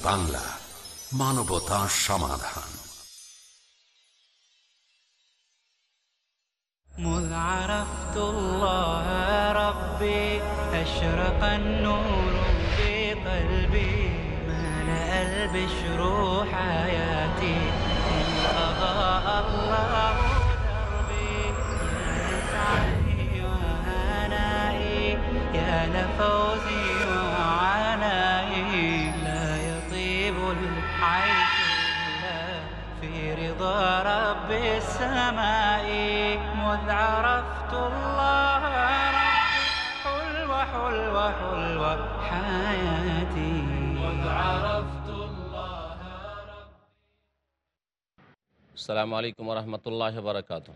TV Bangla মানবতা সমাধান مذ عرفت الله ربي أشرق النور في قلبي ملأ البشر حياتي إن أضاء الله دربي يا لسعدي وهنائي يا لفوزي رضا رب السماء مذ عرفت الله ربي حلوة حلوة حلوة حياتي. مذ عرفت الله السلام عليكم ورحمة الله وبركاته.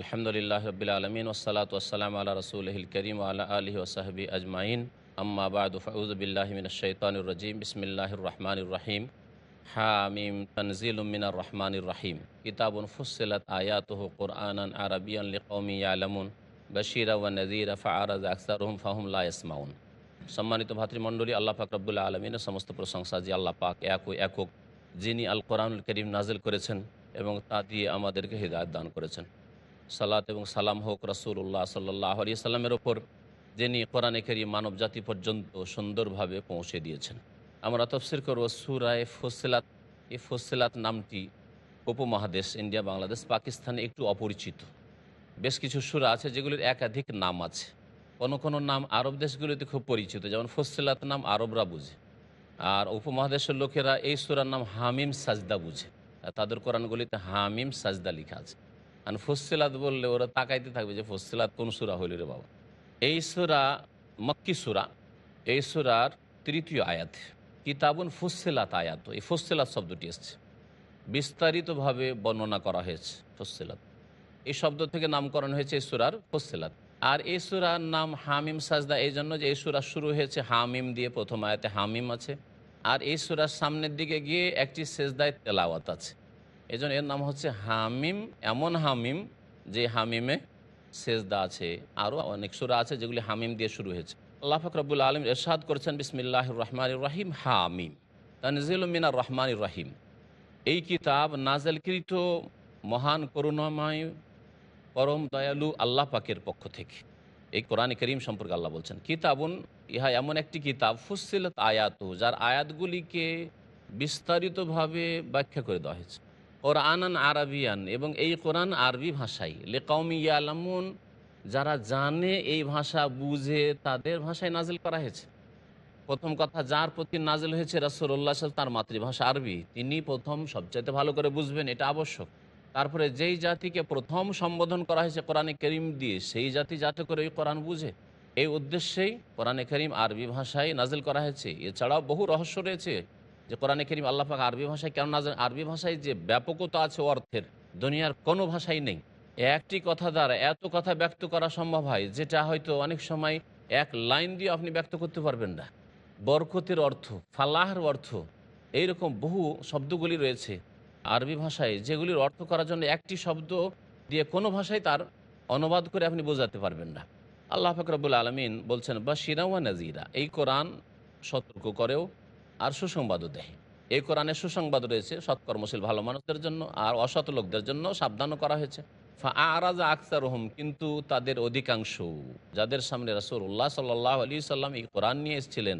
الحمد لله رب العالمين والصلاة والسلام على رسوله الكريم وعلى آله وصحبه أجمعين. আম্মা বাদ ফাউজবিল্লাহমিন শৈতানুর রজিম বিসমিল্লাহির রহমানুর রহিম হামিম তনজিল মিনার রহমানুর রহিম কিতাবুন ফুসিলত আয়াতহ কোরআনান আরবিয়ান লিকৌমি আলমুন বশিরা ওয়া নজির ফারাজ ফাহুম লা ইসমাউন সম্মানিত ভাতৃমণ্ডলী, আল্লাহ পাক রব্বুল্লাহ আলমিনের সমস্ত প্রশংসা যে আল্লাহ পাক এক একক, যিনি আল কোরআনুল করিম নাজিল করেছেন এবং তা দিয়ে আমাদেরকে হৃদায়ত দান করেছেন। সালাত এবং সালাম হোক রসুল্লাহ সাল্লাহ আলি সাল্লামের ওপর যিনি কোরআনে করিম মানব জাতি পর্যন্ত সুন্দরভাবে পৌঁছে দিয়েছেন। আমরা তফসির করব সুরায় ফসিলাত। এই ফসিলাত নামটি উপমহাদেশ, ইন্ডিয়া, বাংলাদেশ, পাকিস্তানে একটু অপরিচিত। বেশ কিছু সুরা আছে যেগুলির একাধিক নাম আছে। কোনো কোনো নাম আরব দেশগুলিতে খুব পরিচিত, যেমন ফসিলাত নাম আরবরা বুঝে। আর উপমহাদেশের লোকেরা এই সুরার নাম হামিম সাজদা বুঝে। তাদের কোরআনগুলিতে হামিম সাজদা লেখা আছে। আর ফসিলাত বললে ওরা তাকাইতে থাকবে যে ফসিলাত কোন সুরা হইল রে বাবা। এই সুরা মক্কি সুরা, এই সুরার তৃতীয় আয়াত। কিতাবুন ফুসিলাত আয়াত। এই ফসিলাত শব্দটি এসছে। বিস্তারিতভাবে বর্ণনা করা হয়েছে ফসিলাত এই শব্দ থেকে নামকরণ হয়েছে এই সুরার ফসিলাত আর এই সুরার নাম হামিম সাজদা, এই জন্য যে এই সুরা শুরু হয়েছে হামিম দিয়ে প্রথম আয়াতে হামিম আছে। আর এই সুরার সামনের দিকে গিয়ে একটি সেজদায় তেলাওয়াত আছে। এই এর নাম হচ্ছে হামিম, এমন হামিম যে হামিমে সেজদা আছে আরও অনেক সুরা আছে যেগুলি হামিম দিয়ে শুরু হয়েছে। আল্লাহ ফকরবুল আলম এরশাদ করেছেন বিসমিল্লাহ রহমান রাহিম, হামিম। তানজিল মিনার রহমান রাহিম। এই কিতাব নাজেলকৃত মহান করুণাময়, পরম দয়ালু আল্লাহ পাকের পক্ষ থেকে। এই কোরআন করিম সম্পর্কে আল্লাহ বলছেন, কিতাবুন, ইহা এমন একটি কিতাব ফুসিলত আয়াত, যার আয়াতগুলিকে বিস্তারিতভাবে ব্যাখ্যা করে দেওয়া হয়েছে। কোরআনান আরবিয়ান এবং এই কোরআন আরবি ভাষায় লেকাউমি ইয়ালামুন, যারা জানে এই ভাষা, বুঝে তাদের ভাষায় নাজিল করা হয়েছে। প্রথম কথা, যার প্রতি নাজিল হয়েছে রাসুল্লাহ তার মাতৃভাষা আরবি। তিনি প্রথম সবচাইতে ভালো করে বুঝবেন, এটা আবশ্যক। তারপরে যেই জাতিকে প্রথম সম্বোধন করা হয়েছে কোরআনে করিম দিয়ে, সেই জাতি যাতে করে ওই কোরআন বুঝে। এই উদ্দেশ্যেই কোরআনে করিম আরবি ভাষায় নাজিল করা হয়েছে। এছাড়াও বহু রহস্য রয়েছে। যে কোরআনে করিম আল্লাহ পাক আরবি ভাষায় কেন নাজিল আরবি ভাষায় যে ব্যাপকতা আছে অর্থের, দুনিয়ার কোনো ভাষাই নেই। একটি কথা দ্বারা এত কথা ব্যক্ত করা সম্ভব হয় যেটা হয়তো অনেক সময় এক লাইন দিয়ে আপনি ব্যক্ত করতে পারবেন না। বরকতের অর্থ, ফালাহের অর্থ, এইরকম বহু শব্দগুলি রয়েছে আরবি ভাষায় যেগুলির অর্থ করার জন্য একটি শব্দ দিয়ে কোনো ভাষায় তার অনুবাদ করে আপনি বোঝাতে পারবেন না। আল্লাহ ফকরবুল আলমিন বলছেন বা শিরাওয়া নাজিরা এই কোরআন সতর্ক করেও আর সুসংবাদও দেয়। এই কোরআনে সুসংবাদ রয়েছে, সৎকর্মশীল ভালো মানুষদের জন্য আর অসৎ লোকদের জন্য সাবধানও করা হয়েছে। আরাজা আখতার রহম কিন্তু তাদের অধিকাংশ যাদের সামনে রাসুল উল্লাহ সাল্লাহ আলী সাল্লাম এই কোরআন নিয়ে এসেছিলেন,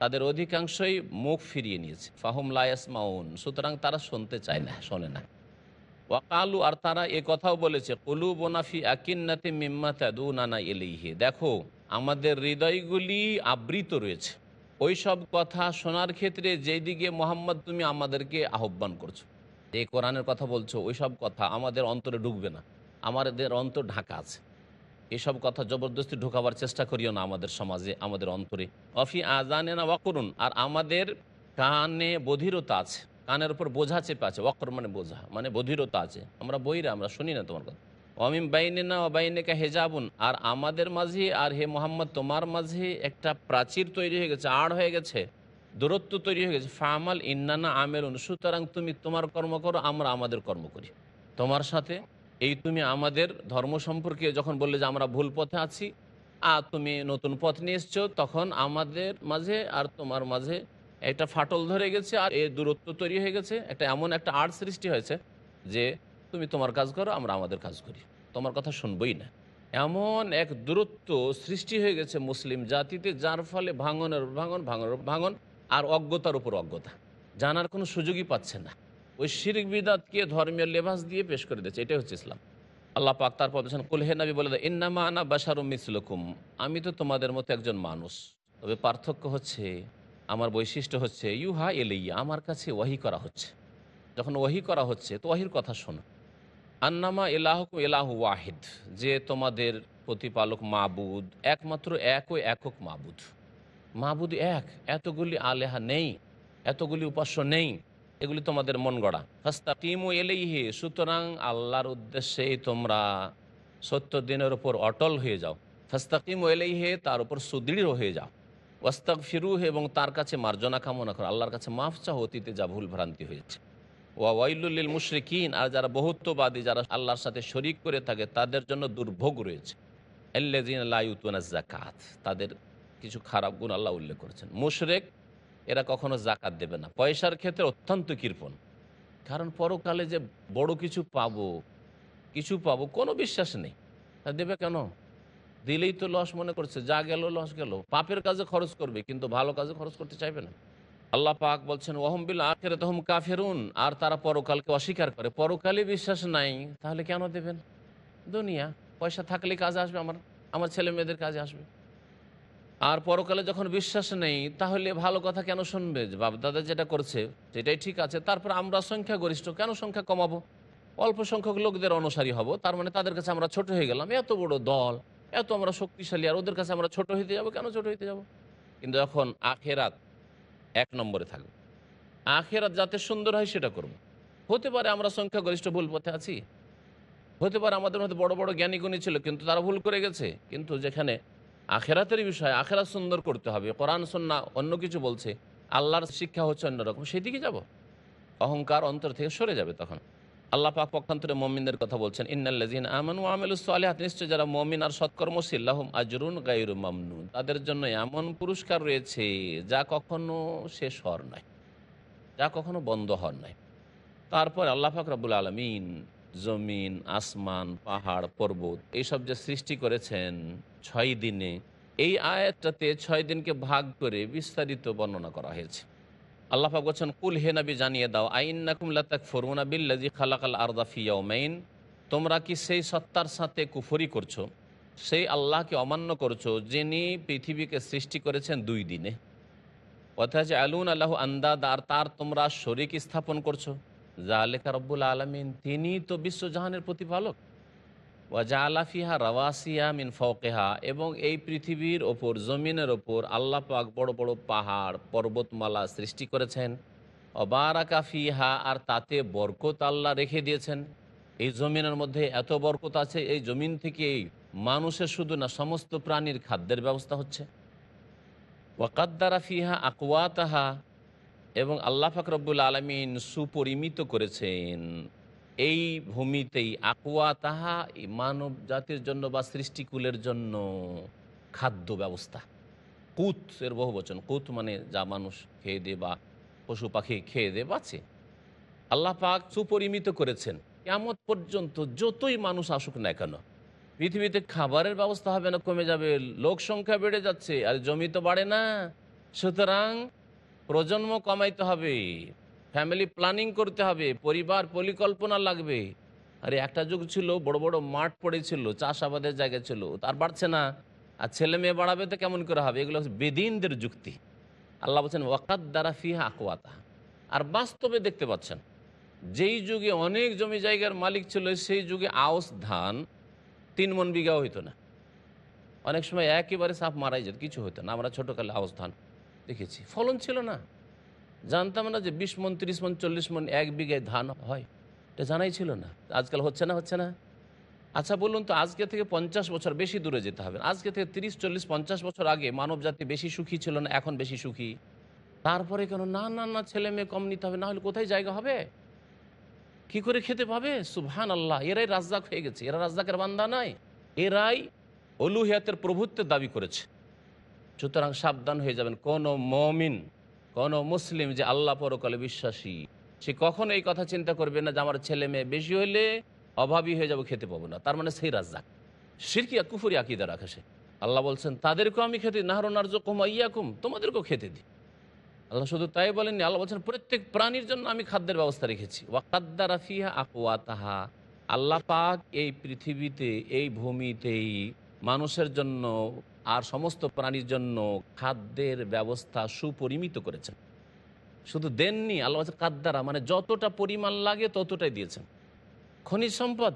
তাদের অধিকাংশই মুখ ফিরিয়ে নিয়েছে। ফাহুম লায়াসমাউন সুতরাং তারা শুনতে চায় না, শোনে না। ওয়াকালু আর তারা এ কথাও বলেছে কলু বোনাফি আকিন্নাতে মিম্মা তাদু নানা এলিহে দেখো, আমাদের হৃদয়গুলি আবৃত রয়েছে। ওই সব কথা শোনার ক্ষেত্রে যেই দিকে মোহাম্মদ তুমি আমাদেরকে আহ্বান করছ। এই কোরআনের কথা বলছো ওই সব কথা আমাদের অন্তরে ঢুকবে না। আমাদের অন্তর ঢাকা আছে। এসব কথা জবরদস্তি ঢোকাবার চেষ্টা করিও না আমাদের সমাজে, আমাদের অন্তরে। অফি আজানে না ওয়াকরুন, আর আমাদের কানে বধিরতা আছে। কানের উপর বোঝা চেপে আছে, ওয়াকর মানে বোঝা মানে বধিরতা আছে। আমরা বইরা, আমরা শুনি না তোমার কথা। অমিম বাইনে না বাইনেকা হেজাবুন। আর আমাদের মাঝে আর হে মোহাম্মদ, তোমার মাঝে একটা প্রাচীর তৈরি হয়ে গেছে, আড় হয়ে গেছে, দূরত্ব তৈরি হয়ে গেছে। ফামাল ইন্নানা আমেরুন সুতরাং তুমি তোমার কর্ম করো, আমরা আমাদের কর্ম করি। তোমার সাথে এই তুমি আমাদের ধর্ম সম্পর্কে যখন বললে যে আমরা ভুল পথে আছি, আর তুমি নতুন পথ নিয়ে এসছো, তখন আমাদের মাঝে আর তোমার মাঝে একটা ফাটল ধরে গেছে, আর এই দূরত্ব তৈরি হয়ে গেছে। একটা এমন একটা আর্ট সৃষ্টি হয়েছে যে তুমি তোমার কাজ করো, আমরা আমাদের কাজ করি। তোমার কথা শুনবই না। এমন এক দূরত্ব সৃষ্টি হয়ে গেছে মুসলিম জাতিতে, যার ফলে ভাঙনের ভাঙন ভাঙনের ভাঙন, আর অজ্ঞতার উপর অজ্ঞতা। জানার কোনো সুযোগই পাচ্ছে না। ওই শিরিক বিদাতকে ধর্মীয় লেবাস দিয়ে পেশ করে দিচ্ছে এটাই হচ্ছে ইসলাম। আল্লাহ পাক তারপর বলছেন কুলহে নবী বলে দেয় ইন্নামা আনা বাসারুম মিসলুকুম। আমি তো তোমাদের মতো একজন মানুষ। তবে পার্থক্য হচ্ছে, আমার বৈশিষ্ট্য হচ্ছে, ইউহা এলেইয়া আমার কাছে ওয়াহি করা হচ্ছে। যখন ওয়াহি করা হচ্ছে, তো ওয়াহির কথা শোনো। আন্নামা এলাহকুম এলাহ ওয়াহিদ, যে তোমাদের প্রতিপালক মাবুদ, একমাত্র এক ও একক মাবুদ। মাবুদ এক, এতগুলি আলেহা নেই, এতগুলি উপাস্য নেই, এগুলি তোমাদের মন গড়া। ফাস্তা টিমু এলেই হে সুতরাং আল্লাহর উদ্দেশ্যেই তোমরা সত্য দিনের ওপর অটল হয়ে যাও। ফাস্তাকিমু এলেই হে তার উপর সুদৃঢ় হয়ে যাও। ওয়াস্তাক ফিরু এবং তার কাছে মার্জনা কামনা করো। আল্লাহর কাছে মাফ চাও, অতীতে যা ভুল ভ্রান্তি হয়েছে। ওয়া ওয়াইলুল্লিল মুশরিকিন, আর যারা বহুত্ববাদী, যারা আল্লাহর সাথে শরিক করে থাকে, তাদের জন্য দুর্ভোগ রয়েছে। জাকাত তাদের কিছু খারাপ গুণ আল্লাহ উল্লেখ করেছেন। মুশরেক, এরা কখনো জাকাত দেবে না। পয়সার ক্ষেত্রে অত্যন্ত কৃপণ। কারণ পরকালে যে বড় কিছু পাবো কিছু পাবো, কোনো বিশ্বাস নেই। দেবে কেন? দিলেই তো লস মনে করছে। যা গেল, লস গেল। পাপের কাজে খরচ করবে, কিন্তু ভালো কাজে খরচ করতে চাইবে না। আল্লাহ পাক বলছেন ওহমবিল আখের তহম কাফেরুন। আর তারা পরকালকে অস্বীকার করে। পরকালে বিশ্বাস নাই, তাহলে কেন দেবেন? দুনিয়া, পয়সা থাকলে কাজে আসবে, আমার আমার ছেলে মেয়েদের কাজে আসবে। আর পরকালে যখন বিশ্বাস নেই, তাহলে ভালো কথা কেন শুনবে? যে বাপদাদা যেটা করছে, সেটাই ঠিক আছে, তারপর আমরা সংখ্যা গরিষ্ঠ কেন সংখ্যা কমাবো? অল্প সংখ্যক লোকদের অনুসারী হব, তার মানে তাদের কাছে আমরা ছোট হয়ে গেলাম, এত বড় দল, এত আমরা শক্তিশালী, আর ওদের কাছে আমরা ছোট হইতে যাব, কেন ছোট হইতে যাব? কিন্তু যখন আখেরাত এক নম্বরে থাকবে। আখেরাত যাতে সুন্দর হয় সেটা করব। হতে পারে আমরা সংখ্যা গরিষ্ঠ ভুল পথে আছি। হতে পারে আমাদের মধ্যে বড় বড় জ্ঞানীগুণী ছিল, কিন্তু তারা ভুল করে গেছে। কিন্তু যেখানে আখেরাতের বিষয়, আখেরাত সুন্দর করতে হবে, কোরআন, সন্না, অন্য কিছু বলছে, আল্লাহর শিক্ষা হচ্ছে অন্যরকম, সেদিকে যাব। অহংকার অন্তর থেকে সরে যাবে তখন। আল্লাহ পাক পক্ষান্তরে মমিনদের কথা বলছেন ইন্নাল্লাজিন আমানু আমেলু সালেহাত নিশ্চয় যারা মমিন আর সৎকর্মশীল্লাহম আজরুন গাইরু মামনুন। তাদের জন্য এমন পুরস্কার রয়েছে যা কখনো শেষ হওয়ার নয়, যা কখনো বন্ধ হওয়ার নয়। তারপর আল্লাহ পাক রাবুল আলমিন জমিন, আসমান, পাহাড়, পর্বত এইসব যে সৃষ্টি করেছেন ছয় দিনে, এই আয়াতটাতে ছয় দিনকে ভাগ করে বিস্তারিত বর্ণনা করা হয়েছে। আল্লাহ পাক বলছেন, কুল হে নবী, জানিয়ে দাও, আইন্নাকুম লাতাক ফরুনা বিল্লাজি খালাকাল আরদা ফিয়াউমাইন তোমরা কি সেই সত্তার সাথে কুফরি করছ? সেই আল্লাহকে অমান্য করছ যিনি পৃথিবীকে সৃষ্টি করেছেন দুই দিনে। অর্থাৎ আলুন আল্লাহ আন্দাদ, আর তার তোমরা শরিক স্থাপন করছ। জালেকা রব্বুল আলমিন, তিনি তো বিশ্বজাহানের প্রতিপালক। ওয়াজা রাওয়াসিয়া মিন ফকেহা এবং এই পৃথিবীর ওপর, জমিনের ওপর আল্লাহ পাক বড় বড় পাহাড়, পর্বতমালা সৃষ্টি করেছেন। অবারাকা ফিহা, আর তাতে বরকত আল্লাহ রেখে দিয়েছেন। এই জমিনের মধ্যে এত বরকত আছে, এই জমিন থেকেই মানুষের শুধু না, সমস্ত প্রাণীর খাদ্যের ব্যবস্থা হচ্ছে। ওয়াকাদ্দারা ফিহা আকুয়াতাহা, এবং আল্লাহ ফাকরবুল আলমিন সুপরিমিত করেছেন। এই ভূমিতেই আকুয়া তাহা মানব জাতির জন্য বা সৃষ্টিকুলের জন্য খাদ্য ব্যবস্থা। কুত এর বহু বচন। কুত মানে যা মানুষ খেয়ে দে বা পশু পাখি খেয়ে দে বাঁচে। আল্লাহ পাক সুপরিমিত করেছেন। কেমন পর্যন্ত যতই মানুষ আসুক না কেন, পৃথিবীতে খাবারের ব্যবস্থা হবে না, কমে যাবে, লোক সংখ্যা বেড়ে যাচ্ছে, আর জমি তো বাড়ে না। সুতরাং প্রজন্ম কমাইতে হবে। ফ্যামিলি প্ল্যানিং করতে হবে, পরিবার পরিকল্পনা লাগবে। আরে একটা যুগ ছিল, বড় বড় মাঠ পড়েছিল, চাষাবাদের জায়গা ছিল, তার বাড়ছে না। আর ছেলে মেয়ে বাড়াবে তো কেমন করে হবে? এগুলো হচ্ছে বেদিনদের যুক্তি। আল্লাহ বলছেন ওয়াকাত দ্বারা ফিহা আকুয়াতা আর বাস্তবে দেখতে পাচ্ছেন, যেই যুগে অনেক জমি জায়গার মালিক ছিল, সেই যুগে আউস ধান তিন মন বিঘাও হইতো না। অনেক সময় একেবারে সাপ মারাই যেত, কিছু হতো না। আমরা ছোটোকালে আউস ধান দেখেছি। ফলন ছিল না। জানতাম না যে বিশ মন, তিরিশ মন, চল্লিশ মন এক বিঘায় ধান হয়। এটা জানাই ছিল না। আজকাল হচ্ছে না হচ্ছে না। আচ্ছা বলুন তো, আজকে থেকে পঞ্চাশ বছর বেশি দূরে যেতে হবে। আজকে থেকে তিরিশ, চল্লিশ, পঞ্চাশ বছর আগে মানব জাতি বেশি সুখী ছিল না, এখন বেশি সুখী। তারপরে কেন না না না, ছেলে মেয়ে কম নিতে হবে, না হলে কোথায় জায়গা হবে? কি করে খেতে পাবে? সুবহান আল্লাহ এরাই রাজ্জাক হয়ে গেছে। এরা রাজ্জাকের বান্দা নয়। এরাই অলুহিয়াতের প্রভুত্বের দাবি করেছে। সুতরাং সাবধান হয়ে যাবেন। কোনো মমিন কোনো মুসলিম যে আল্লাহ পরকালে বিশ্বাসী, সে কখনো এই কথা চিন্তা করবে না যে আমার ছেলে মেয়ে বেশি হলে অভাবী হয়ে যাব, খেতে পাবো না। তার মানে সেই রাজ্জাক। সিরকিয়া কুফুরি আকিদা রাখে সে। আল্লাহ বলছেন, তাদেরকেও আমি খেতে দিই। নাহরনার জকুম ইয়াকুম, তোমাদেরকেও খেতে দিই। আল্লাহ শুধু তাই বলেননি, আল্লাহ বলছেন, প্রত্যেক প্রাণীর জন্য আমি খাদ্যের ব্যবস্থা রেখেছি। ওয়াকাদ্দা রাফিহা আকুয়া তাহা আল্লাহ পাক এই পৃথিবীতে, এই ভূমিতেই মানুষের জন্য আর সমস্ত প্রাণীর জন্য খাদ্যের ব্যবস্থা সুপরিমিত করেছেন। শুধু দেননি, আল্লাহ কাদ্দারা মানে যতটা পরিমাণ লাগে ততটাই দিয়েছেন। খনিজ সম্পদ,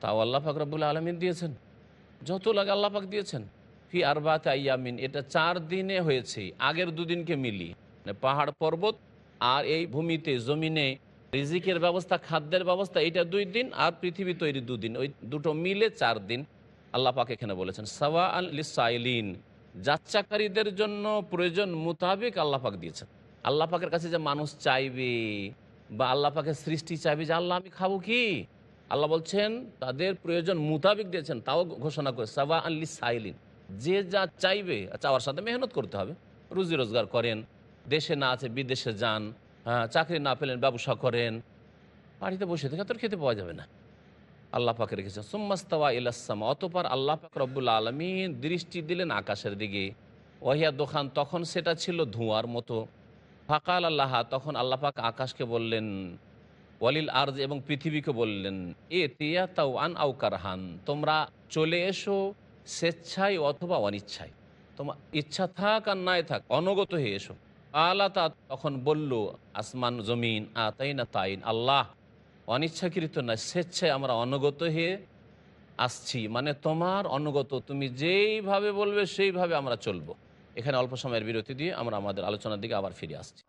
তাও আল্লাহ পাক আলমিন দিয়েছেন। যত লাগে আল্লাহ পাক দিয়েছেন। ফি আরবাতে আইয়ামিন, এটা চার দিনে হয়েছে, আগের দুদিনকে মিলিয়ে মানে পাহাড় পর্বত আর এই ভূমিতে, জমিনে রিজিকের ব্যবস্থা, খাদ্যের ব্যবস্থা এটা দুই দিন আর পৃথিবী তৈরি দুদিন। ওই দুটো মিলে চার দিন। আল্লাহ পাক এখানে বলেছেন সাওয়া আল সাইলিন যাত্রাকারীদের জন্য প্রয়োজন মোতাবেক আল্লাহ পাক দিয়েছেন। আল্লাহ পাকের কাছে যে মানুষ চাইবে বা আল্লাহ পাকের সৃষ্টি চাইবে যে আল্লাহ আমি খাব কি? আল্লাহ বলছেন তাদের প্রয়োজন মোতাবেক দিয়েছেন তাও ঘোষণা করে সাবা আল্লি সাইলিন যে যা চাইবে চাওয়ার সাথে মেহনত করতে হবে রুজি রোজগার করেন দেশে না আছে বিদেশে যান হ্যাঁ, চাকরি না পেলেন ব্যবসা করেন বাড়িতে বসে থেকে তোর খেতে পাওয়া যাবে না। আল্লাহ পাকে রেখেছেন। সুম্মাস্তাওয়া ইলাসামা অতপর আল্লাহ পাক রব্বুল আলমিন দৃষ্টি দিলেন আকাশের দিকে। ওহিয়া দোকান তখন সেটা ছিল ধোঁয়ার মতো। ফাকাল আল্লাহ, তখন আল্লাহ পাক আকাশকে বললেন, ওয়ালিল আর্জ এবং পৃথিবীকে বললেন, এ তিয়া তাও আন আউকার হান তোমরা চলে এসো স্বেচ্ছায় অথবা অনিচ্ছায়। তোমার ইচ্ছা থাক আর নাই থাক, অনগত হয়ে এসো। আল্লাহ তখন বলল, আসমান, জমিন আ তাই না তাইন, আল্লাহ অনিচ্ছাকৃত না স্বেচ্ছায় আমরা অনুগত হয়ে আসছি। মানে তোমার অনুগত, তুমি যেইভাবে বলবে সেইভাবে আমরা চলব। এখানে অল্প সময়ের বিরতি দিয়ে আমরা আমাদের আলোচনার দিকে আবার ফিরে আসছি।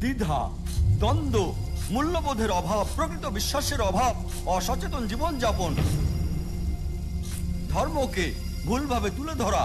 দ্বিধা, দ্বন্দ্ব, মূল্যবোধের অভাব, প্রকৃত বিশ্বাসের অভাব, অসচেতন জীবনযাপন, ধর্মকে ভুলভাবে তুলে ধরা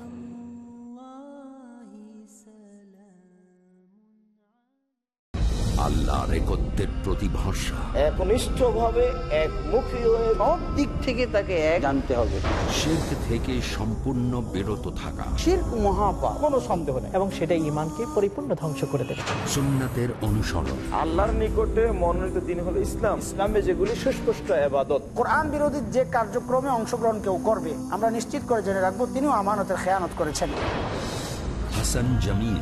আল্লাহর একত্বের প্রতি ভরসা একমুখী হয়ে সব দিক থেকে তাকে এক জানতে হবে। থেকে সম্পূর্ণ বিরত থাকা। শির্ক মহাপাপ। কোনো সন্দেহ নেই। এবং সেটা ইমানকে পরিপূর্ণ ধ্বংস করে দেবে। সুন্নাতের অনুসরণ। আল্লাহর নিকটে মনোনীত দিন হলো ইসলাম। ইসলামে যেগুলি সুস্পষ্ট আবাদত কোরআন বিরোধী যে কার্যক্রমে অংশগ্রহণ কেউ করবে আমরা নিশ্চিত করে জেনে রাখব তিনিও আমানতের খেয়ানত করেছেন। Hasan Jamil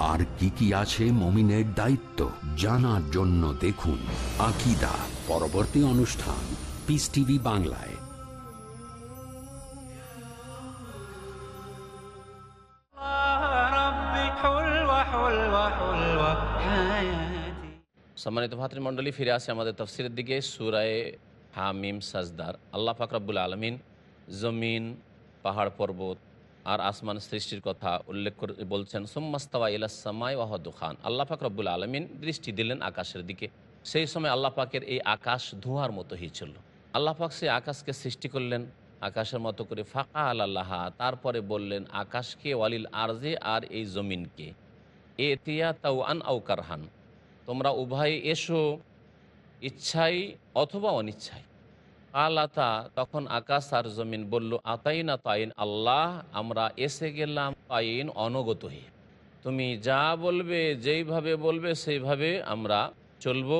আর কি কি আছে মমিনের দায়িত্ব জানার জন্য দেখুন আকিদা পরবর্তী অনুষ্ঠান পিস টিভি বাংলায়। সম্মানিত ভাতৃমণ্ডলী, ফিরে আসে আমাদের তফসিরের দিকে, সুরায় হামিম সাজদার। আল্লাহ ফাকরাবুল আলমিন জমিন, পাহাড় পর্বত আর আসমান সৃষ্টির কথা উল্লেখ করে বলছেন, সোম্মাস্তাওয়া ইলাসামাই ওয়াহদ খান আল্লাহ পাক রব্বুল আলমিন দৃষ্টি দিলেন আকাশের দিকে। সেই সময় আল্লাহ পাকের এই আকাশ ধোঁয়ার মতো হয়েছিল আল্লাহ পাক সেই আকাশকে সৃষ্টি করলেন, আকাশের মতো করে ফাঁকা আল্লাহা তারপরে বললেন, আকাশকে ওয়ালিল আরজে আর এই জমিনকে। এ তিয়া তাও আন আউকারহান তোমরা উভয়ে এসো ইচ্ছাই অথবা অনিচ্ছায় আলাতা, তখন আকাশ আর জমিন বলল, আতাইনা তাইন, আল্লাহ, আমরা এসে গেলাম তাইন অনগত হয়ে। তুমি যা বলবে, যেইভাবে বলবে, সেইভাবে আমরা চলবো।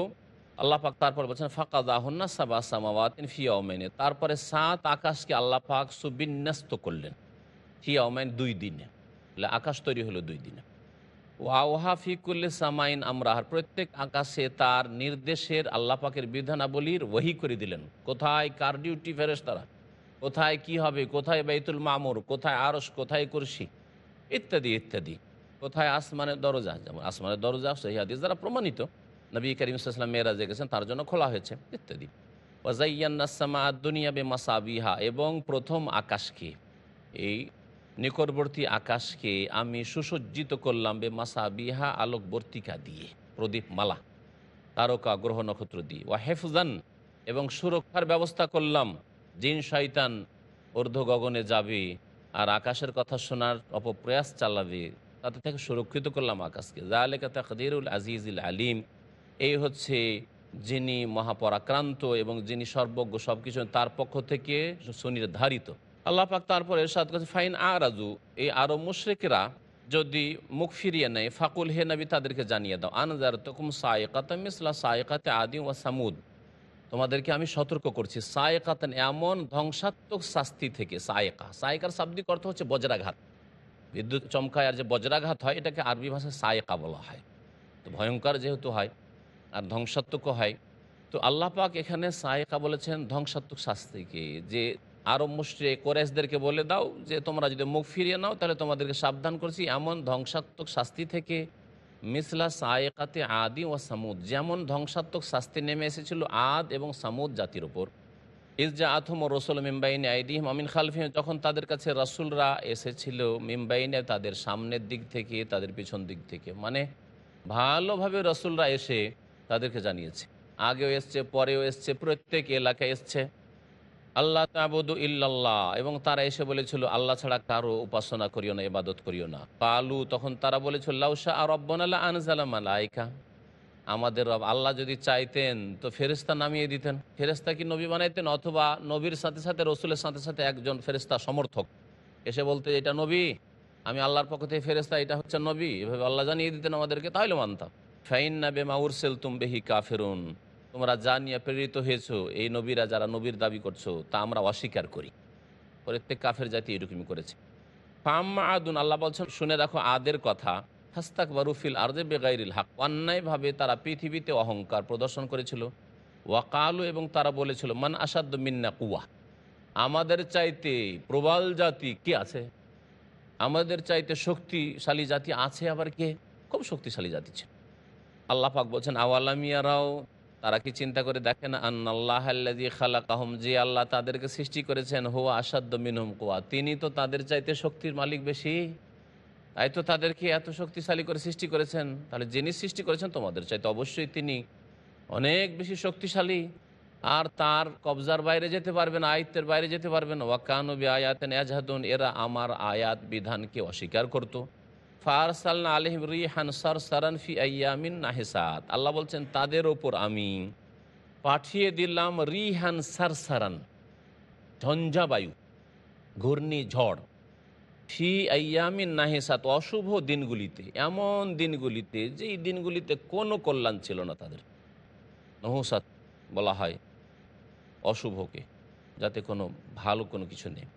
আল্লাহ পাক তারপর বলছেন ফাঁকা দাহন্না সাবা সামাওয়াতিন ফিয়া ওমেনে তারপরে সাত আকাশকে আল্লাহ পাক সুবিন্যস্ত করলেন ফিয়া ওমেন দুই দিনে। আকাশ তৈরি হলো দুই দিনে। ওয়াওহা ফিকুল্লে সামাইন আমরা প্রত্যেক আকাশে তার নির্দেশের আল্লাহ পাকের বিধানাবলীর ওহি করে দিলেন। কোথায় কার ডিউটি ফেরেস তারা কোথায় কি হবে? কোথায় বাইতুল মামুর? কোথায় আরস কোথায় কুরসি? ইত্যাদি ইত্যাদি। কোথায় আসমানের দরজা? যেমন আসমানের দরজা সেই হাদিস দ্বারা প্রমাণিত। নবী করিম সাল্লাম মেয়েরাজে গেছেন, তার জন্য খোলা হয়েছে, ইত্যাদি। ওয়াজাইয়ান্নাসমা দুনিয়া বে মাসাবিহা এবং প্রথম আকাশকে, এই নিকটবর্তী আকাশকে আমি সুসজ্জিত করলাম বে মাসা বিহা আলোকবর্তিকা দিয়ে, প্রদীপ মালা, তারকা গ্রহ নক্ষত্র দিয়ে। ওয়া হেফজান, এবং সুরক্ষার ব্যবস্থা করলাম, জিন শয়তান ঊর্ধ্ব গগনে যাবে আর আকাশের কথা শোনার অপপ্রয়াস চালাবে, তাতে থেকে সুরক্ষিত করলাম আকাশকে। জালেকা তাকদিরুল আজিজুল আলিম, এই হচ্ছে যিনি মহাপরাক্রান্ত এবং যিনি সর্বজ্ঞ সব কিছু তার পক্ষ থেকে সুনির্ধারিত। আল্লাহ পাক তারপর এরশাদ করছে, ফাইন আরাজু, এই আরও মুশরিকরা যদি মুখ ফিরিয়ে নেয়, ফাকুল হে নবী তাদেরকে জানিয়ে দাও আনজার তকুম সায়কাত মিসলা সায়কাতে আদি ও সামুদ। তোমাদেরকে আমি সতর্ক করছি সায়কাতান এমন ধ্বংসাত্মক শাস্তি থেকে সায়কা সায়কার শাব্দিক অর্থ হচ্ছে বজ্রাঘাত। বিদ্যুৎ চমকায় আর যে বজ্রাঘাত হয়, এটাকে আরবি ভাষায় সায়কা বলা হয়। তো ভয়ঙ্কর যেহেতু হয়, আর ধ্বংসাত্মক হয়। তো আল্লাহ পাক এখানে সায়কা বলেছেন ধ্বংসাত্মক শাস্তিকে, যে আরব মুশ্রে কোরেশদেরকে বলে দাও যে তোমরা যদি মুখ ফিরিয়ে নাও, তাহলে তোমাদেরকে সাবধান করছি। এমন ধ্বংসাত্মক শাস্তি থেকে মিসলা সায়েকাতে আদি ও সামুদ। যেমন ধ্বংসাত্মক শাস্তি নেমে এসেছিল আদ এবং সামুদ জাতির ওপর ইসজা আথম ও রসুল মিমবাইনে আইডিহিম আমিন খালফিম যখন তাদের কাছে রসুলরা এসেছিল মিমবাইনে তাদের সামনের দিক থেকে, তাদের পিছন দিক থেকে। মানে ভালোভাবে রসুলরা এসে তাদেরকে জানিয়েছে। আগেও এসছে, পরেও এসছে, প্রত্যেক এলাকায় এসছে। আল্লাহ তাবুদু ইল্লাল্লাহ। এবং তারা এসে বলেছিল, আল্লাহ ছাড়া কারও উপাসনা করিও না, ইবাদত করিও না। পালু তখন তারা বলেছিল লাউসা আর রব্বনাল্লাহ আনজালা মালাইকা। আমাদের রব, আল্লাহ যদি চাইতেন, তো ফেরেস্তা নামিয়ে দিতেন। ফেরেস্তা কি নবী বানাইতেন? অথবা নবীর সাথে সাথে, রসুলের সাথে সাথে একজন ফেরেস্তা সমর্থক। এসে বলতে, এটা নবী, আমি আল্লাহর পক্ষ থেকে ফেরেস্তা এটা হচ্ছে নবী। এভাবে আল্লাহ জানিয়ে দিতেন আমাদেরকে তাহলে মানতাম। ফাইন না বে মাউরসেল তুম বেহি কাফেরুন। তোমরা যা নিয়ে প্রেরিত হয়েছো, এই নবীরা যারা নবীর দাবি করছ, তা আমরা অস্বীকার করি। প্রত্যেক কাফের জাতি এরকমই করেছে। ফাম্মা আদুন আল্লাহ বলছেন, শুনে রাখো আদের কথা হাস্তাক বারুফিল আরদে বেগাইরিল হাক। অন্যায়ভাবে তারা পৃথিবীতে অহংকার প্রদর্শন করেছিল। ওয়াকালু, এবং তারা বলেছিল, মান আসাদ্দ মিন্না কুয়া আমাদের চাইতে প্রবাল জাতি কে আছে? আমাদের চাইতে শক্তিশালী জাতি আছে আবার কে? খুব শক্তিশালী জাতি ছিল। আল্লাহ পাক বলছেন আওয়ালামিয়ারাও তারা কি চিন্তা করে দেখে না আল্লাহ খালা কাহম যে আল্লাহ তাদেরকে সৃষ্টি করেছেন হো আসাদ্দ মিনহুম কুয়া তিনি তো তাদের চাইতে শক্তির মালিক বেশি। তাই তো তাদেরকে এত শক্তিশালী করে সৃষ্টি করেছেন। তাহলে যিনি সৃষ্টি করেছেন, তোমাদের চাইতে অবশ্যই তিনি অনেক বেশি শক্তিশালী। আর তার কবজার বাইরে যেতে পারবেন আয়ত্তের বাইরে যেতে পারবেন। ওয়াকানবি আয়াতেন এজাহাদুন এরা আমার আয়াত বিধানকে অস্বীকার করতো। ফারসালনা আলহিম রিহান সর সারান ফি আয়ামিন নাহেসাত। আল্লাহ বলছেন, তাদের ওপর আমি পাঠিয়ে দিলাম রিহান সার সারান ঝঞ্ঝাবায়ু ঘূর্ণি ঝড়। ফি আয়ামিন নাহেসাত, অশুভ দিনগুলিতে, এমন দিনগুলিতে যেই দিনগুলিতে কোনো কল্যাণ ছিল না তাদের। নহসাত বলা হয় অশুভকে, যাতে কোনো ভালো কোনো কিছু নেই।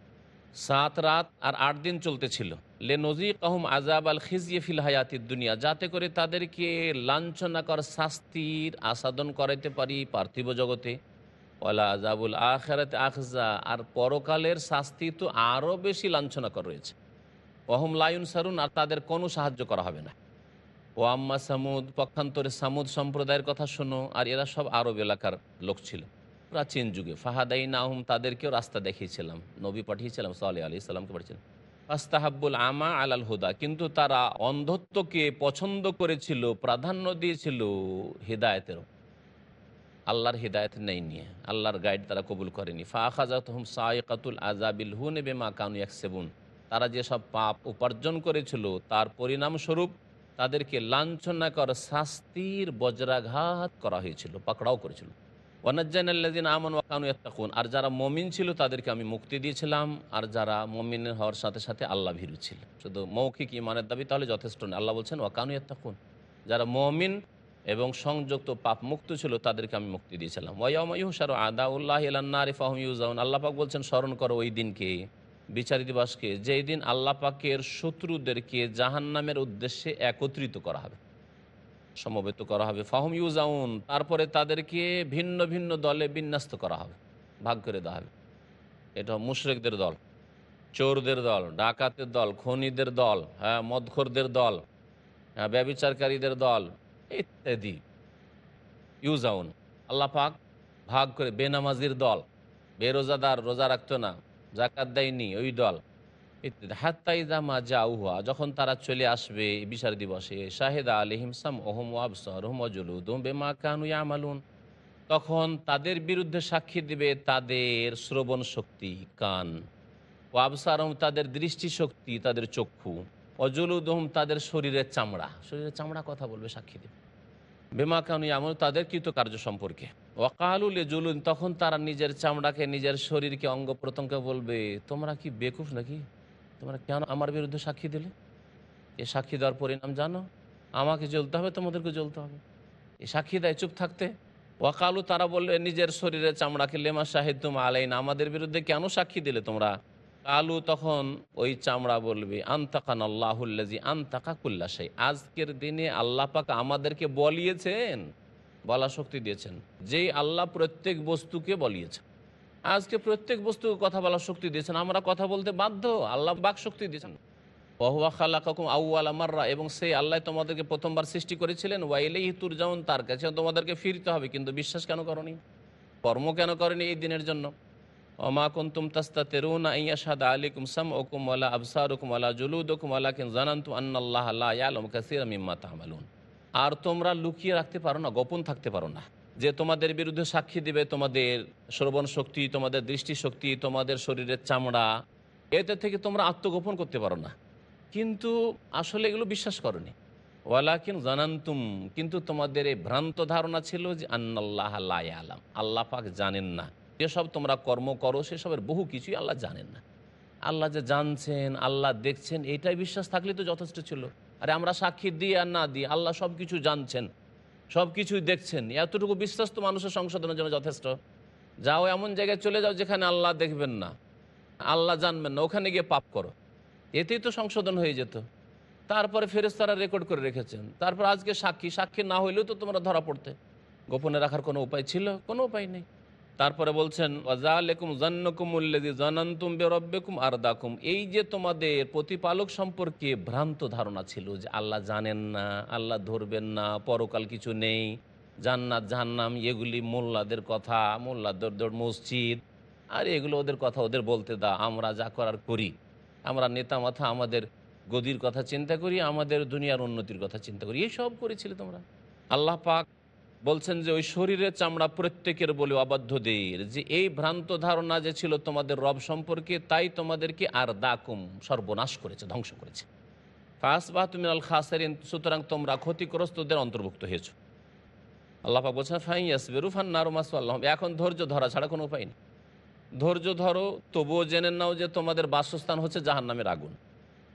সাত রাত আর আট দিন চলতেছিল। লে নজি কাহুম আজাব আল খিজিয়ে ফিল হায়াতির দুনিয়া, যাতে করে তাদেরকে লাঞ্ছনাকর শাস্তির আসাদন করাইতে পারি পার্থিব জগতে। ওলা আজাবুল আখেরাত আখজা, আর পরকালের শাস্তি তো আরও বেশি লাঞ্ছনাকর রয়েছে। ওহম লায়ুন সারুন আর তাদের কোনো সাহায্য করা হবে না। ও আম্মা সামুদ, পক্ষান্তরে সামুদ সম্প্রদায়ের কথা শোনো, আর এরা সব আরব এলাকার লোক ছিল। প্রাচীন যুগে ফাহাদাই নাহুম তাদেরকেও রাস্তা দেখিয়েছিলাম, নবী পাঠিয়েছিলাম সাল্লি আলি ইসলামকে পাঠিয়েছিলাম। ফাস্তাহাব্বুল আমা আলাল হুদা। কিন্তু তারা অন্ধত্বকে পছন্দ করেছিল, প্রাধান্য দিয়েছিল হেদায়তের আল্লাহর হৃদায়ত নেই নিয়ে, আল্লাহর গাইড তারা কবুল করেনি। ফাখাজাত হুম সাইকাতুল আজাবিল হুন এবে মা কানু এক সেবুন তারা যেসব পাপ উপার্জন করেছিল, তার পরিণামস্বরূপ তাদেরকে লাঞ্ছনাকর শাস্তির বজ্রাঘাত করা হয়েছিল, পাকড়াও করেছিল। ওয়ানাজ্জান আল্লাদিন আমন ওয়াকানু ইয়াত্তাকুন। আর যারা মমিন ছিল, তাদেরকে আমি মুক্তি দিয়েছিলাম। আর যারা মমিন হওয়ার সাথে সাথে আল্লাহ ভীরু ছিল। শুধু মৌখিক ইমানের দাবি তাহলে যথেষ্ট নয়। আল্লাহ বলছেন ওয়াকানু ইয়াত্তাকুন। যারা মমিন এবং সংযুক্ত পাপ মুক্ত ছিল, তাদেরকে আমি মুক্তি দিয়েছিলাম। ওয়াইসার আদাউল্লাহ ইলান্নারি ফাহম ইউজাউন। আল্লাহ পাক বলছেন, স্মরণ করো ওই দিনকে বিচারি দিবসকে, যেই দিন আল্লাহ পাকের শত্রুদেরকে জাহান্নামের উদ্দেশ্যে একত্রিত করা হবে। সমবেত করা হবে। ফাহম ইউজাউন, তারপরে তাদেরকে ভিন্ন ভিন্ন দলে বিন্যস্ত করা হবে, ভাগ করে দেওয়া হবে। এটা মুশরেকদের দল, চোরদের দল, ডাকাতের দল, খনিদের দল হ্যাঁ মদখোরদের দল হ্যাঁ ব্যবিচারকারীদের দল ইত্যাদি। ইউজাউন, আল্লাহ পাক ভাগ করে, বেনামাজির দল, বেরোজাদার রোজা রাখতো না জাকাত দেয়নি ওই দল। ইত্যাদি হাত্তাইদা মা যখন তারা চলে আসবে বিচার দিবসে, শাহেদা আলিহিম সাম ওহম ওয়াবসর ওহম অজলুদুম বেমা কানু ইয়ামালুন। তখন তাদের বিরুদ্ধে সাক্ষী দিবে তাদের শ্রবণ শক্তি, কান। ও আবসারম তাদের দৃষ্টিশক্তি তাদের চক্ষু। অজলুদহম তাদের শরীরের চামড়া। শরীরের চামড়া কথা বলবে, সাক্ষী দেবে। বেমা কানু আমল তাদের কৃত কার্য সম্পর্কে। ওয়াকালুল জুলুন তখন তারা নিজের চামড়াকে, নিজের শরীরকে অঙ্গ প্রত্যঙ্গ বলবে, তোমরা কি বেকুফ নাকি? তোমরা কেন আমার বিরুদ্ধে সাক্ষী দিলে? এ সাক্ষী দেওয়ার পরিণাম জানো? আমাকে জ্বলতে হবে, তোমাদেরকে জ্বলতে হবে। এ সাক্ষী দেয় চুপ থাকতে। ওয়াকালু, তারা বললে, নিজের শরীরে চামড়াকে লেমা শাহিদুম আলাইন, আমাদের বিরুদ্ধে কেন সাক্ষী দিলে তোমরা? কালু তখন ওই চামড়া বলবে আন্তাকান আল্লাহুল্লাজি আন্তাকা কুল্লাশাই আজকের দিনে আল্লাহ পাক আমাদেরকে বলিয়েছেন, বলা শক্তি দিয়েছেন। যেই আল্লাহ প্রত্যেক বস্তুকে বলিয়েছেন। আজকে প্রত্যেক বস্তুকে কথা বলার শক্তি দিয়েছেন। আমরা কথা বলতে বাধ্য। আল্লাহ বাক শক্তি দিয়েছেন। বহুয়া খালা কাকুম আউআল আমাররা এবং সেই আল্লাহ তোমাদেরকে প্রথমবার সৃষ্টি করেছিলেন। ওয়াইলেই তুর যেমন তার কাছে তোমাদেরকে ফিরতে হবে, কিন্তু বিশ্বাস কেন করনি? কর্ম কেন করেনি এই দিনের জন্য? ওমা কুন্তুম তাস্তা তেরুনা ইয়াশাদ আলিকুম সাম ওকুম ওয়ালা আবসারুকুম ওয়ালা জুলুদুকুম, ওয়ালাকিন জানান্তু আন্নাল্লাহ লা ইয়ালামু কাসীরা মিম্মা তা'মালুন। আর তোমরা লুকিয়ে রাখতে পারো না, গোপন থাকতে পারো না। যে তোমাদের বিরুদ্ধে সাক্ষী দিবে তোমাদের শ্রবণ শক্তি তোমাদের দৃষ্টিশক্তি, তোমাদের শরীরের চামড়া, এতে থেকে তোমরা আত্মগোপন করতে পারো না। কিন্তু আসলে এগুলো বিশ্বাস করনি। ওয়ালাকিন জানান্তুম, কিন্তু তোমাদের এই ভ্রান্ত ধারণা ছিল যে আন্নাল্লাহ লা আলাম আল্লাহ পাক জানেন না। যেসব তোমরা কর্ম করো, সেসবের বহু কিছুই আল্লাহ জানেন না। আল্লাহ যে জানছেন, আল্লাহ দেখছেন, এটাই বিশ্বাস থাকলে তো যথেষ্ট ছিল। আরে আমরা সাক্ষী দিই আর না দিই, আল্লাহ সব কিছু জানছেন। সব কিছুই দেখছেন। এতটুকু বিশ্বস্ত মানুষের সংশোধনের জন্য যথেষ্ট। যাও এমন জায়গায় চলে যাও যেখানে আল্লাহ দেখবেন না। আল্লাহ জানবেন না, ওখানে গিয়ে পাপ করো। এতেই তো সংশোধন হয়ে যেত। তারপরে ফেরেস্তারা রেকর্ড করে রেখেছেন। তারপর আজকে সাক্ষী। সাক্ষী না হইলেও তো তোমরা ধরা পড়তে। গোপনে রাখার কোনো উপায় ছিল? কোনো উপায় নেই। তারপরে বলছেন, ওয়াজালেকুম জান্নকুমুল্লেদি জানান্তুম বেরব্বেকুম আর দাকুম এই যে তোমাদের প্রতিপালক সম্পর্কে ভ্রান্ত ধারণা ছিল যে আল্লাহ জানেন না, আল্লাহ ধরবেন না, পরকাল কিছু নেই, জান্নাত, জাহান্নাম, এগুলি মোল্লাদের কথা, মোল্লাদের মসজিদ। আর এগুলো ওদের কথা ওদের বলতে দা আমরা যা করার করি। আমরা নেতা মাথা আমাদের গদির কথা চিন্তা করি, আমাদের দুনিয়ার উন্নতির কথা চিন্তা করি। এইসব করেছিলে তোমরা। আল্লাহ পাক বলছেন যে, ওই শরীরের চামড়া প্রত্যেকের বলে অবাধ্যদের যে, এই ভ্রান্ত ধারণা যে ছিল তোমাদের রব সম্পর্কে, তাই তোমাদেরকে আর দাকুম সর্বনাশ করেছে, ধ্বংস করেছে। ফাস বা তুমি আল খাসারিন, সুতরাং তোমরা ক্ষতিগ্রস্তদের অন্তর্ভুক্ত হয়েছ। আল্লাহ বলছেন, ফাইন ইয়াসবেরু ফান নারুমাস আল্লাহ এখন ধৈর্য ধরা ছাড়া কোনো উপায় নেই। ধৈর্য ধরো, তবুও জেনে নাও যে, তোমাদের বাসস্থান হচ্ছে জাহান নামের আগুন।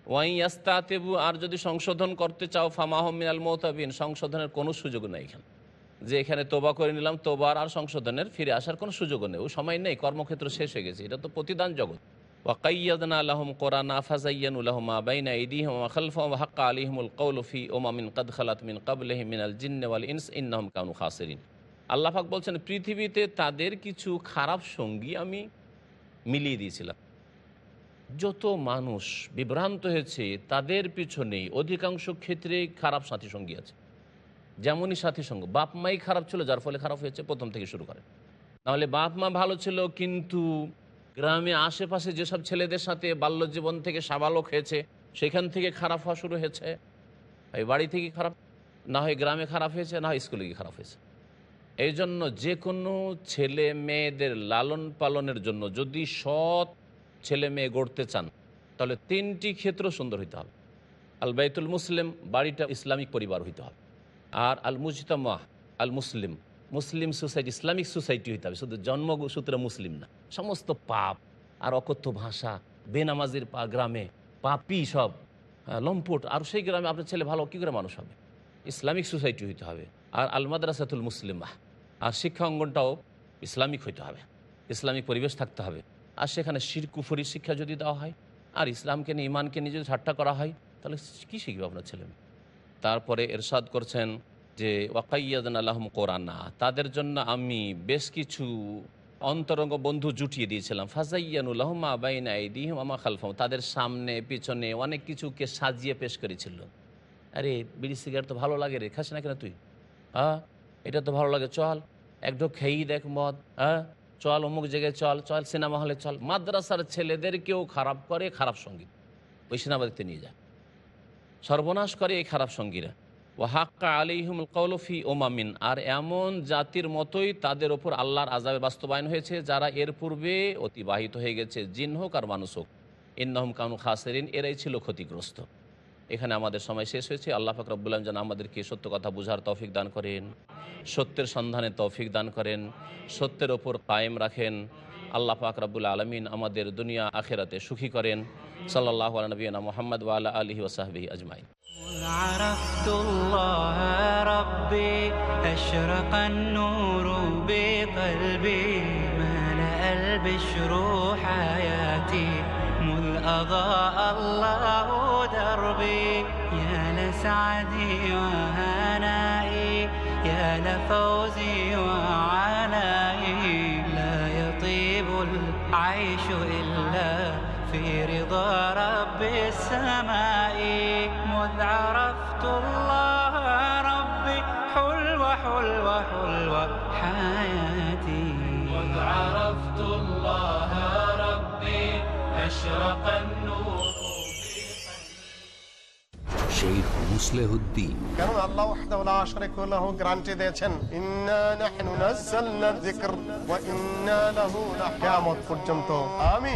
ওয়াই ইয়াস্তা তেবু আর যদি সংশোধন করতে চাও ফামাহমিনাল মৌতাবিন। সংশোধনের কোনো সুযোগ নেই এখানে। যে এখানে তোবা করে নিলাম তোবার আর সংশোধনের ফিরে আসার কোনো সুযোগও নেই। ও সময় নেই, কর্মক্ষেত্র শেষ হয়ে গেছে। এটা তো প্রতিদান জগৎ। বাইনা আলিহমুল কৌলফি ওমামিন খালাত মিন মিনাল ইনস কানু আল্লাহাক বলছেন, পৃথিবীতে তাদের কিছু খারাপ সঙ্গী আমি মিলিয়ে দিয়েছিলাম। যত মানুষ বিভ্রান্ত হয়েছে, তাদের পিছনেই অধিকাংশ ক্ষেত্রে খারাপ সাথী সঙ্গী আছে। যেমনই সাথী সঙ্গ। বাপ মাই খারাপ ছিল, যার ফলে খারাপ হয়েছে, প্রথম থেকে শুরু করে। নাহলে বাপ মা ভালো ছিল, কিন্তু গ্রামে আশেপাশে যেসব ছেলেদের সাথে বাল্য জীবন থেকে সাবালক হয়েছে, সেখান থেকে খারাপ হওয়া শুরু হয়েছে। এই বাড়ি থেকে খারাপ, না হয় গ্রামে খারাপ হয়েছে, না হয় স্কুলে গিয়ে খারাপ হয়েছে। এই জন্য যে কোনো ছেলে মেয়েদের লালন পালনের জন্য যদি সৎ ছেলে মেয়ে গড়তে চান, তাহলে তিনটি ক্ষেত্র সুন্দর হইতে হবে। আল বাইতুল মুসলিম, বাড়িটা ইসলামিক পরিবার হইতে হবে। আর আল মুজতামাহ আল মুসলিম মুসলিম সোসাইটি ইসলামিক সোসাইটি হইতে হবে। শুধু জন্মসূত্রে মুসলিম না। সমস্ত পাপ আর অকথ্য ভাষা বেনামাজির পা গ্রামে পাপি সব হ্যাঁ, লম্পট। আর সেই গ্রামে আপনার ছেলে ভালো কী করে মানুষ হবে? ইসলামিক সোসাইটি হইতে হবে। আর আল মাদ্রাসাতুল মুসলিমা। আর শিক্ষা অঙ্গনটাও ইসলামিক হইতে হবে। ইসলামিক পরিবেশ থাকতে হবে। আর সেখানে শির কুফরি শিক্ষা যদি দেওয়া হয় আর ইসলামকে নিয়ে ইমানকে নিয়ে যদি ঠাট্টা করা হয় তাহলে কী শিখবে আপনার ছেলে মেয়ে? তারপরে এরশাদ করছেন যে, ওয়াকাইয়াদিন আল্লাহম কোরআনা তাদের জন্য আমি বেশ কিছু অন্তরঙ্গ বন্ধু জুটিয়ে দিয়েছিলাম। ফাজাইয়ানুল্লাহমা বাইনা ইদিহিম আমা খালফাম তাদের সামনে, পিছনে অনেক কিছুকে সাজিয়ে পেশ করেছিল। আরে, বিড়ি সিগারেট তো ভালো লাগে রে, খাস না কেন তুই? হ্যাঁ এটা তো ভালো লাগে, চল এক ঢোক খেয়েই দেখ মদ হ্যাঁ চল, অমুক জায়গায় চল চল, সিনেমা হলে চল। মাদ্রাসার ছেলেদেরকেও খারাপ করে, খারাপ সংগীত। ওই সিনেমা দেখতে নিয়ে যায় সর্বনাশ করে এই খারাপ সঙ্গীরা। ও হাক্কা আলিহিমুল কৌলফি ওমামিন আর এমন জাতির মতোই তাদের ওপর আল্লাহর আজাবের বাস্তবায়ন হয়েছে, যারা এর পূর্বে অতিবাহিত হয়ে গেছে, জিন হোক আর মানুষ হোক। ইন্নহম কানু খাসেরিন, এরাই ছিল ক্ষতিগ্রস্ত। এখানে আমাদের সময় শেষ হয়েছে। আল্লাহ ফাক যেন আমাদেরকে সত্য কথা বোঝার তৌফিক দান করেন, সত্যের সন্ধানে তৌফিক দান করেন, সত্যের ওপর কায়েম রাখেন। আল্লাহ পাক রব্বুল আলমিন আমাদের দুনিয়া, আখেরাতে সুখী করেন। صلى الله على نبينا محمد وعلى آله وصحبه أجمعين. عرفت الله ربي أشرق النور بقلبي ملأ البشر حياتي. مذ أضاء الله دربي يا لسعدي وهنائي يا لفوزي وعنائي لا يطيب العيش إلا في رضا رب السماء مذ عرفت الله ربي حلوة حلوة حلوة حياتي مذ عرفت الله ربي أشرق النور শেখ মুসলেহুদ্দিন কারণ আল্লাহ ওয়াহদাহু লা শারীকা লাহু গ্যারান্টি দিয়েছেন ইন্না নাহনু নাযালনা যিকর ওয়া ইন্না লাহু কিয়ামত পর্যন্ত আমি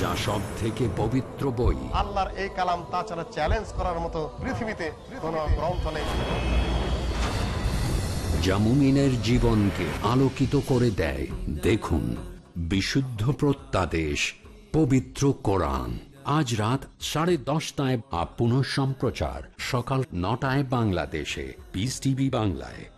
যা সব থেকে পবিত্র বই। আল্লাহর এই কালাম তাছাড়া চ্যালেঞ্জ করার মতো পৃথিবীতে কোনো গ্রন্থ নেই। যা মুমিনের জীবনকে আলোকিত করে দেয়। দেখুন বিশুদ্ধ প্রত্যাদেশ পবিত্র কোরআন। আজ রাত সাড়ে দশটায় আপন সম্প্রচার সকাল নটায় বাংলাদেশে। পিস টিভি বাংলায়।